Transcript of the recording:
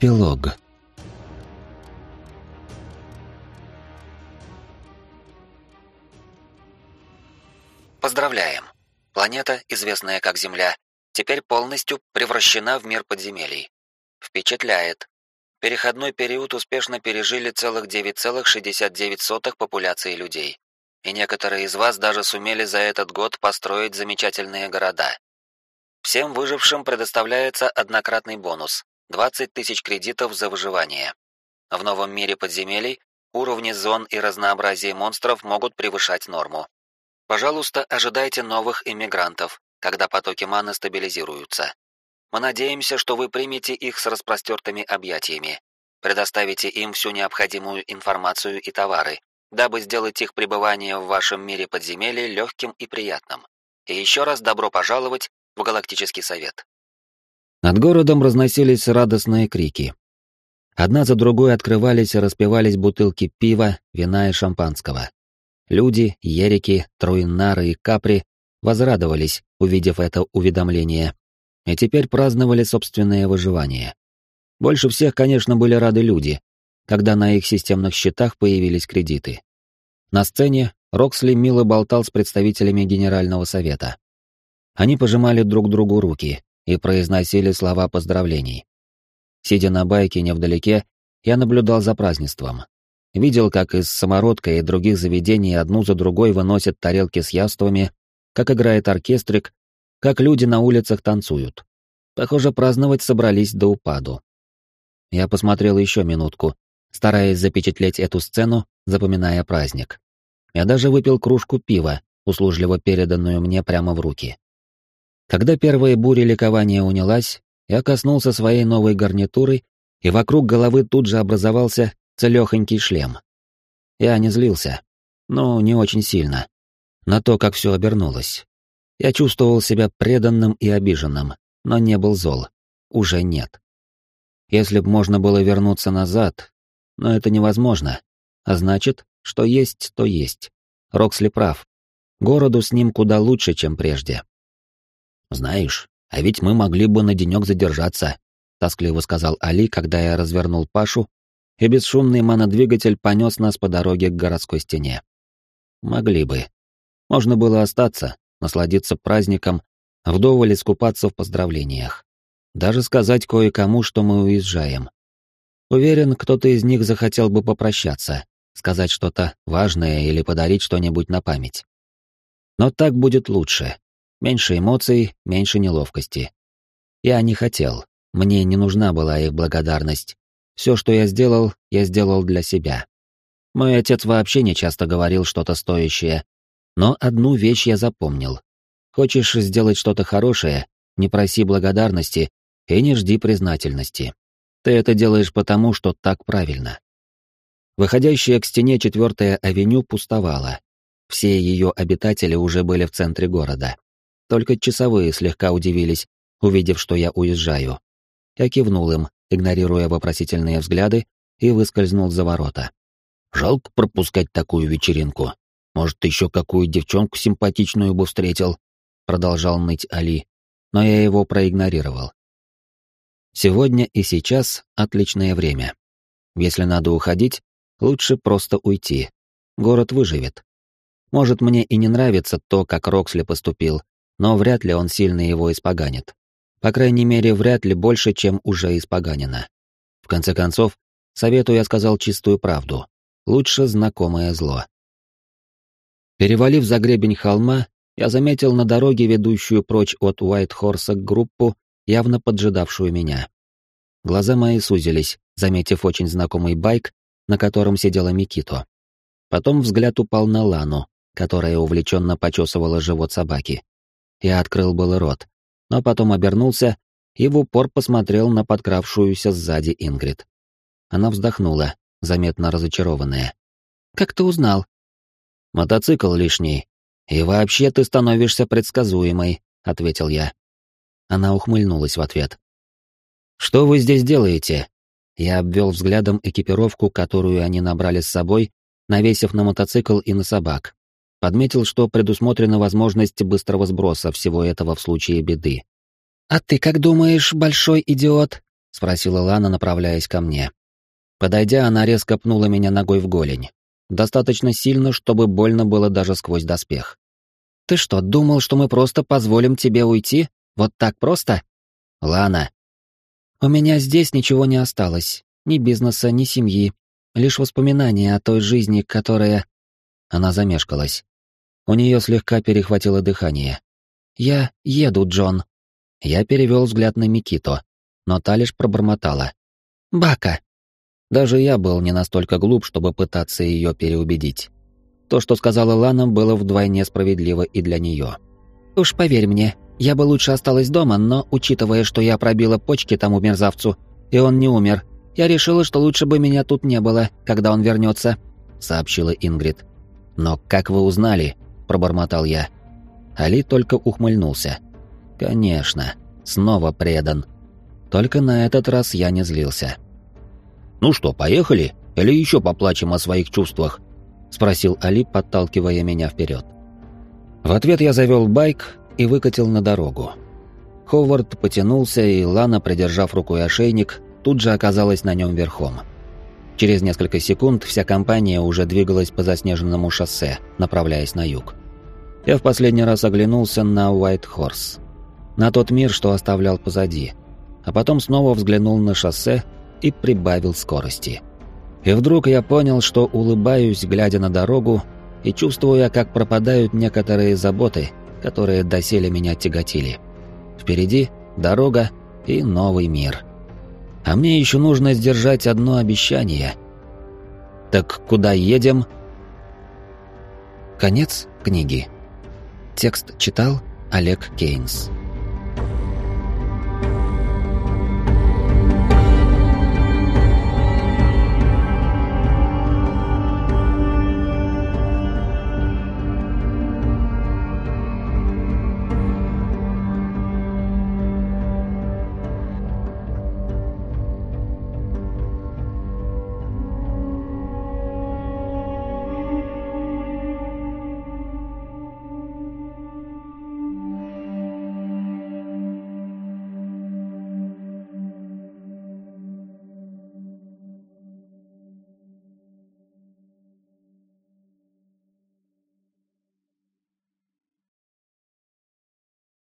Эпилог. Поздравляем! Планета, известная как Земля, теперь полностью превращена в мир подземелий. Впечатляет. Переходной период успешно пережили целых 9,69 популяции людей. И некоторые из вас даже сумели за этот год построить замечательные города. Всем выжившим предоставляется однократный бонус 20 тысяч кредитов за выживание. В новом мире подземелий уровни зон и разнообразие монстров могут превышать норму. Пожалуйста, ожидайте новых иммигрантов, когда потоки маны стабилизируются. Мы надеемся, что вы примете их с распростертыми объятиями, предоставите им всю необходимую информацию и товары, дабы сделать их пребывание в вашем мире подземелий легким и приятным. И еще раз добро пожаловать в Галактический Совет. Над городом разносились радостные крики. Одна за другой открывались и распивались бутылки пива, вина и шампанского. Люди, ерики, труиннары и капри возрадовались, увидев это уведомление, и теперь праздновали собственное выживание. Больше всех, конечно, были рады люди, когда на их системных счетах появились кредиты. На сцене Роксли мило болтал с представителями Генерального совета. Они пожимали друг другу руки, и произносили слова поздравлений. Сидя на байке невдалеке, я наблюдал за празднеством. Видел, как из самородка и других заведений одну за другой выносят тарелки с яствами, как играет оркестрик, как люди на улицах танцуют. Похоже, праздновать собрались до упаду. Я посмотрел еще минутку, стараясь запечатлеть эту сцену, запоминая праздник. Я даже выпил кружку пива, услужливо переданную мне прямо в руки. Когда первая буря ликования унялась, я коснулся своей новой гарнитуры, и вокруг головы тут же образовался целехонький шлем. Я не злился, но не очень сильно, на то, как все обернулось. Я чувствовал себя преданным и обиженным, но не был зол. Уже нет. Если б можно было вернуться назад, но это невозможно. А значит, что есть, то есть. Роксли прав. Городу с ним куда лучше, чем прежде. «Знаешь, а ведь мы могли бы на денек задержаться», — тоскливо сказал Али, когда я развернул Пашу, и бесшумный манодвигатель понес нас по дороге к городской стене. Могли бы. Можно было остаться, насладиться праздником, вдоволь искупаться в поздравлениях. Даже сказать кое-кому, что мы уезжаем. Уверен, кто-то из них захотел бы попрощаться, сказать что-то важное или подарить что-нибудь на память. Но так будет лучше. Меньше эмоций, меньше неловкости. Я не хотел, мне не нужна была их благодарность. Все, что я сделал, я сделал для себя. Мой отец вообще не часто говорил что-то стоящее, но одну вещь я запомнил. Хочешь сделать что-то хорошее, не проси благодарности и не жди признательности. Ты это делаешь потому, что так правильно. Выходящая к стене четвертая авеню пустовала. Все ее обитатели уже были в центре города. Только часовые слегка удивились, увидев, что я уезжаю. Я кивнул им, игнорируя вопросительные взгляды, и выскользнул за ворота. «Жалко пропускать такую вечеринку. Может, еще какую девчонку симпатичную бы встретил?» Продолжал ныть Али, но я его проигнорировал. Сегодня и сейчас отличное время. Если надо уходить, лучше просто уйти. Город выживет. Может, мне и не нравится то, как Роксли поступил, но вряд ли он сильно его испоганит. По крайней мере, вряд ли больше, чем уже испоганено. В конце концов, совету я сказал чистую правду. Лучше знакомое зло. Перевалив за гребень холма, я заметил на дороге, ведущую прочь от Уайт-Хорса группу, явно поджидавшую меня. Глаза мои сузились, заметив очень знакомый байк, на котором сидела Микито. Потом взгляд упал на Лану, которая увлеченно почесывала живот собаки. Я открыл был рот, но потом обернулся и в упор посмотрел на подкравшуюся сзади Ингрид. Она вздохнула, заметно разочарованная. «Как ты узнал?» «Мотоцикл лишний. И вообще ты становишься предсказуемой», — ответил я. Она ухмыльнулась в ответ. «Что вы здесь делаете?» Я обвел взглядом экипировку, которую они набрали с собой, навесив на мотоцикл и на собак. Подметил, что предусмотрена возможность быстрого сброса всего этого в случае беды. «А ты как думаешь, большой идиот?» — спросила Лана, направляясь ко мне. Подойдя, она резко пнула меня ногой в голень. Достаточно сильно, чтобы больно было даже сквозь доспех. «Ты что, думал, что мы просто позволим тебе уйти? Вот так просто?» «Лана». «У меня здесь ничего не осталось. Ни бизнеса, ни семьи. Лишь воспоминания о той жизни, которая...» Она замешкалась. У нее слегка перехватило дыхание. «Я еду, Джон». Я перевел взгляд на Микито, но та лишь пробормотала. «Бака». Даже я был не настолько глуп, чтобы пытаться ее переубедить. То, что сказала Лана, было вдвойне справедливо и для нее. «Уж поверь мне, я бы лучше осталась дома, но, учитывая, что я пробила почки тому мерзавцу, и он не умер, я решила, что лучше бы меня тут не было, когда он вернется», — сообщила Ингрид. «Но как вы узнали?» — пробормотал я. Али только ухмыльнулся. «Конечно, снова предан. Только на этот раз я не злился». «Ну что, поехали? Или еще поплачем о своих чувствах?» — спросил Али, подталкивая меня вперед. В ответ я завел байк и выкатил на дорогу. Ховард потянулся, и Лана, придержав рукой ошейник, тут же оказалась на нем верхом. Через несколько секунд вся компания уже двигалась по заснеженному шоссе, направляясь на юг. Я в последний раз оглянулся на Уайт Хорс, на тот мир, что оставлял позади, а потом снова взглянул на шоссе и прибавил скорости. И вдруг я понял, что улыбаюсь, глядя на дорогу, и чувствуя, как пропадают некоторые заботы, которые доселе меня тяготили. Впереди дорога и новый мир. А мне еще нужно сдержать одно обещание. Так куда едем? Конец книги. Текст читал Олег Кейнс.